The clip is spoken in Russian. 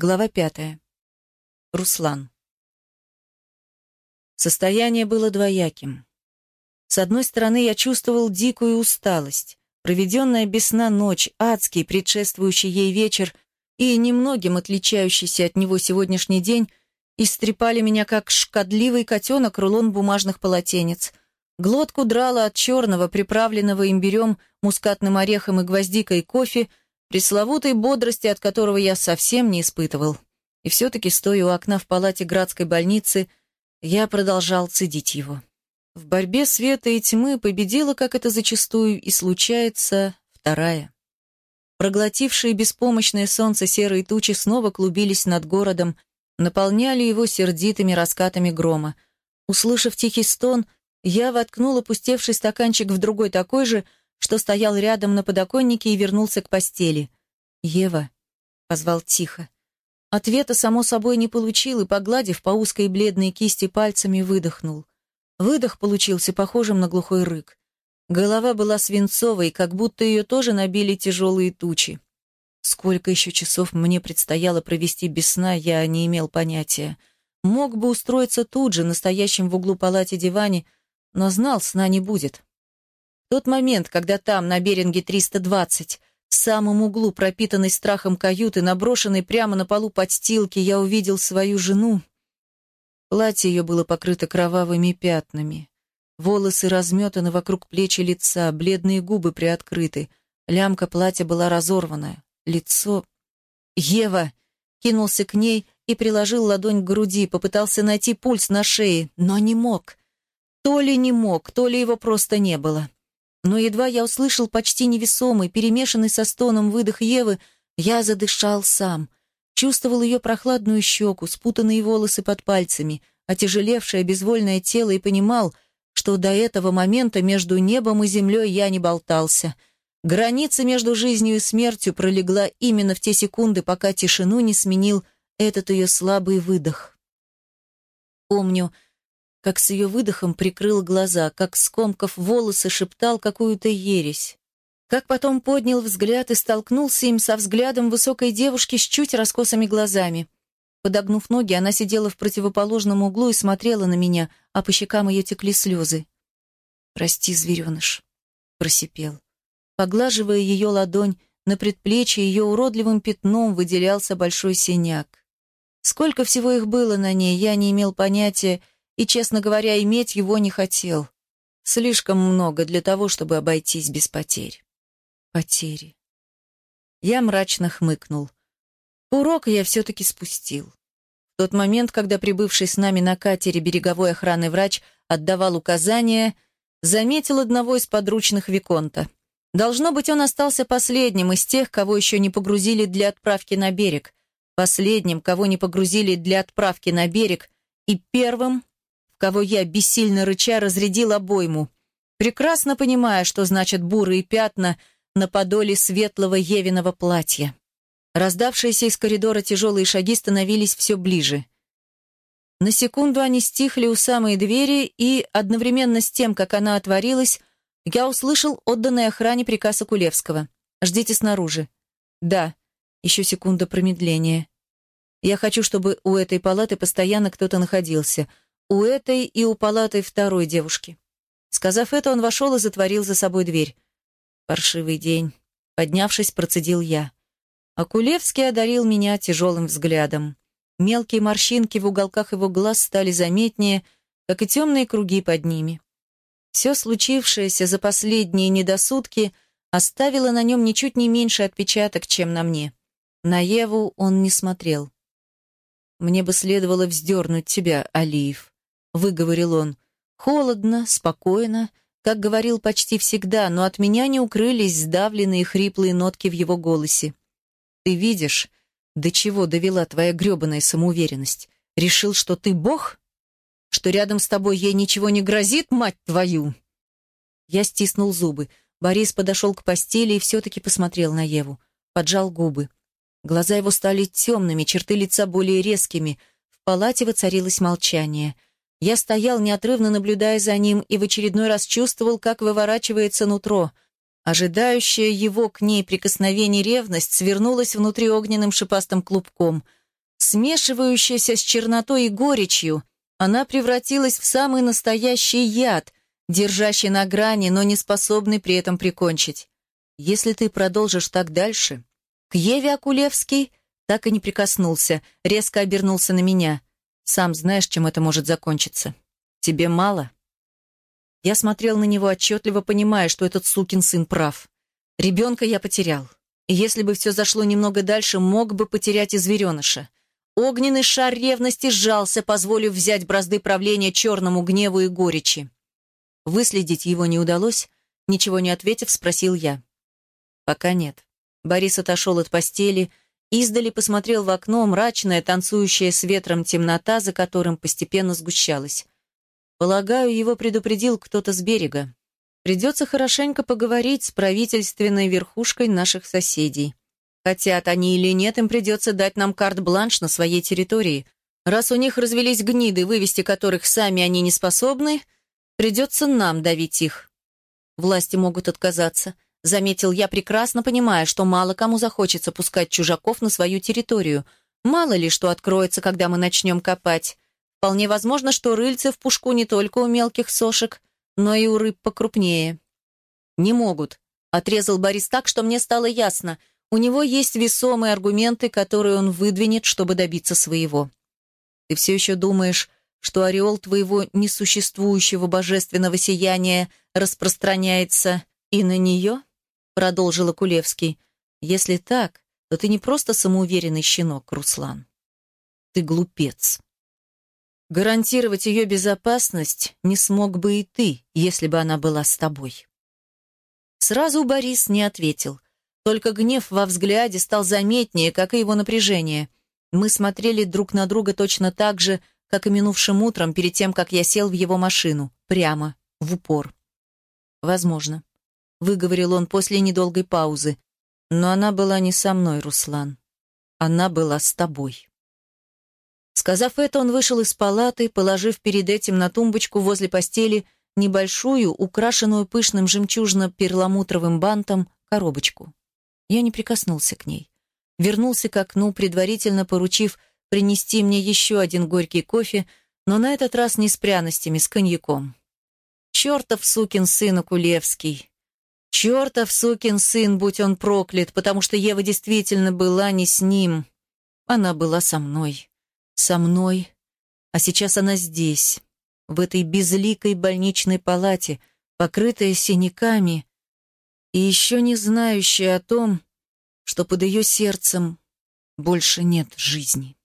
Глава пятая. Руслан. Состояние было двояким. С одной стороны, я чувствовал дикую усталость. Проведенная без сна ночь, адский, предшествующий ей вечер и немногим отличающийся от него сегодняшний день истрепали меня, как шкодливый котенок, рулон бумажных полотенец. Глотку драла от черного, приправленного имбирем, мускатным орехом и гвоздикой кофе, пресловутой бодрости, от которого я совсем не испытывал. И все-таки, стоя у окна в палате Градской больницы, я продолжал цедить его. В борьбе света и тьмы победила, как это зачастую и случается, вторая. Проглотившие беспомощное солнце серые тучи снова клубились над городом, наполняли его сердитыми раскатами грома. Услышав тихий стон, я воткнул опустевший стаканчик в другой такой же, что стоял рядом на подоконнике и вернулся к постели. «Ева», — позвал тихо. Ответа, само собой, не получил и, погладив по узкой бледной кисти пальцами, выдохнул. Выдох получился похожим на глухой рык. Голова была свинцовой, как будто ее тоже набили тяжелые тучи. Сколько еще часов мне предстояло провести без сна, я не имел понятия. Мог бы устроиться тут же, настоящем в углу палате диване, но знал, сна не будет. Тот момент, когда там, на Беринге 320, в самом углу пропитанной страхом каюты, наброшенной прямо на полу подстилки, я увидел свою жену. Платье ее было покрыто кровавыми пятнами. Волосы разметаны вокруг плеч и лица, бледные губы приоткрыты. Лямка платья была разорвана. Лицо... «Ева!» Кинулся к ней и приложил ладонь к груди, попытался найти пульс на шее, но не мог. То ли не мог, то ли его просто не было. Но едва я услышал почти невесомый, перемешанный со стоном выдох Евы, я задышал сам. Чувствовал ее прохладную щеку, спутанные волосы под пальцами, отяжелевшее безвольное тело и понимал, что до этого момента между небом и землей я не болтался. Граница между жизнью и смертью пролегла именно в те секунды, пока тишину не сменил этот ее слабый выдох. Помню, как с ее выдохом прикрыл глаза, как, скомкав волосы, шептал какую-то ересь. Как потом поднял взгляд и столкнулся им со взглядом высокой девушки с чуть раскосыми глазами. Подогнув ноги, она сидела в противоположном углу и смотрела на меня, а по щекам ее текли слезы. «Прости, звереныш», — просипел. Поглаживая ее ладонь, на предплечье ее уродливым пятном выделялся большой синяк. Сколько всего их было на ней, я не имел понятия, и, честно говоря, иметь его не хотел. Слишком много для того, чтобы обойтись без потерь. Потери. Я мрачно хмыкнул. Урок я все-таки спустил. В тот момент, когда прибывший с нами на катере береговой охраны врач отдавал указания, заметил одного из подручных Виконта. Должно быть, он остался последним из тех, кого еще не погрузили для отправки на берег, последним, кого не погрузили для отправки на берег, и первым, кого я, бессильно рыча, разрядил обойму, прекрасно понимая, что значат бурые пятна на подоле светлого Евиного платья. Раздавшиеся из коридора тяжелые шаги становились все ближе. На секунду они стихли у самой двери, и одновременно с тем, как она отворилась, я услышал отданный охране приказ Акулевского. «Ждите снаружи». «Да». Еще секунда промедления. «Я хочу, чтобы у этой палаты постоянно кто-то находился у этой и у палаты второй девушки. Сказав это, он вошел и затворил за собой дверь. Паршивый день. Поднявшись, процедил я. Акулевский одарил меня тяжелым взглядом. Мелкие морщинки в уголках его глаз стали заметнее, как и темные круги под ними. Все случившееся за последние недосудки оставило на нем ничуть не меньше отпечаток, чем на мне. На Еву он не смотрел. «Мне бы следовало вздернуть тебя, Алиев», выговорил он. Холодно, спокойно, как говорил почти всегда, но от меня не укрылись сдавленные хриплые нотки в его голосе. «Ты видишь, до чего довела твоя гребаная самоуверенность? Решил, что ты бог? Что рядом с тобой ей ничего не грозит, мать твою?» Я стиснул зубы. Борис подошел к постели и все-таки посмотрел на Еву. Поджал губы. Глаза его стали темными, черты лица более резкими. В палате воцарилось молчание — я стоял, неотрывно наблюдая за ним, и в очередной раз чувствовал, как выворачивается нутро. Ожидающая его к ней прикосновение ревность свернулась внутри огненным шипастым клубком. смешивающаяся с чернотой и горечью, она превратилась в самый настоящий яд, держащий на грани, но не способный при этом прикончить. Если ты продолжишь так дальше... К Еве Акулевский так и не прикоснулся, резко обернулся на меня. Сам знаешь, чем это может закончиться. Тебе мало? Я смотрел на него отчетливо, понимая, что этот сукин сын прав. Ребенка я потерял. И если бы все зашло немного дальше, мог бы потерять и звереныша. Огненный шар ревности сжался, позволив взять бразды правления черному гневу и горечи. Выследить его не удалось, ничего не ответив, спросил я. Пока нет. Борис отошел от постели, издали посмотрел в окно, мрачная, танцующая с ветром темнота, за которым постепенно сгущалась. Полагаю, его предупредил кто-то с берега. Придется хорошенько поговорить с правительственной верхушкой наших соседей. Хотят они или нет, им придется дать нам карт-бланш на своей территории. Раз у них развелись гниды, вывести которых сами они не способны, придется нам давить их. Власти могут отказаться – Заметил я, прекрасно понимая, что мало кому захочется пускать чужаков на свою территорию. Мало ли что откроется, когда мы начнем копать. Вполне возможно, что рыльце в пушку не только у мелких сошек, но и у рыб покрупнее. «Не могут», — отрезал Борис так, что мне стало ясно. У него есть весомые аргументы, которые он выдвинет, чтобы добиться своего. «Ты все еще думаешь, что ореол твоего несуществующего божественного сияния распространяется и на нее?» Продолжила Кулевский. «Если так, то ты не просто самоуверенный щенок, Руслан. Ты глупец. Гарантировать ее безопасность не смог бы и ты, если бы она была с тобой». Сразу Борис не ответил. Только гнев во взгляде стал заметнее, как и его напряжение. Мы смотрели друг на друга точно так же, как и минувшим утром, перед тем, как я сел в его машину, прямо, в упор. Возможно. — выговорил он после недолгой паузы. «Но она была не со мной, Руслан. Она была с тобой». Сказав это, он вышел из палаты, положив перед этим на тумбочку возле постели небольшую, украшенную пышным жемчужно-перламутровым бантом, коробочку. Я не прикоснулся к ней. Вернулся к окну, предварительно поручив принести мне еще один горький кофе, но на этот раз не с пряностями, с коньяком. Чертов сукин сын Акулевский. Чертов сукин сын, будь он проклят, потому что Ева действительно была не с ним. Она была со мной. Со мной. А сейчас она здесь, в этой безликой больничной палате, покрытая синяками, и еще не знающая о том, что под ее сердцем больше нет жизни.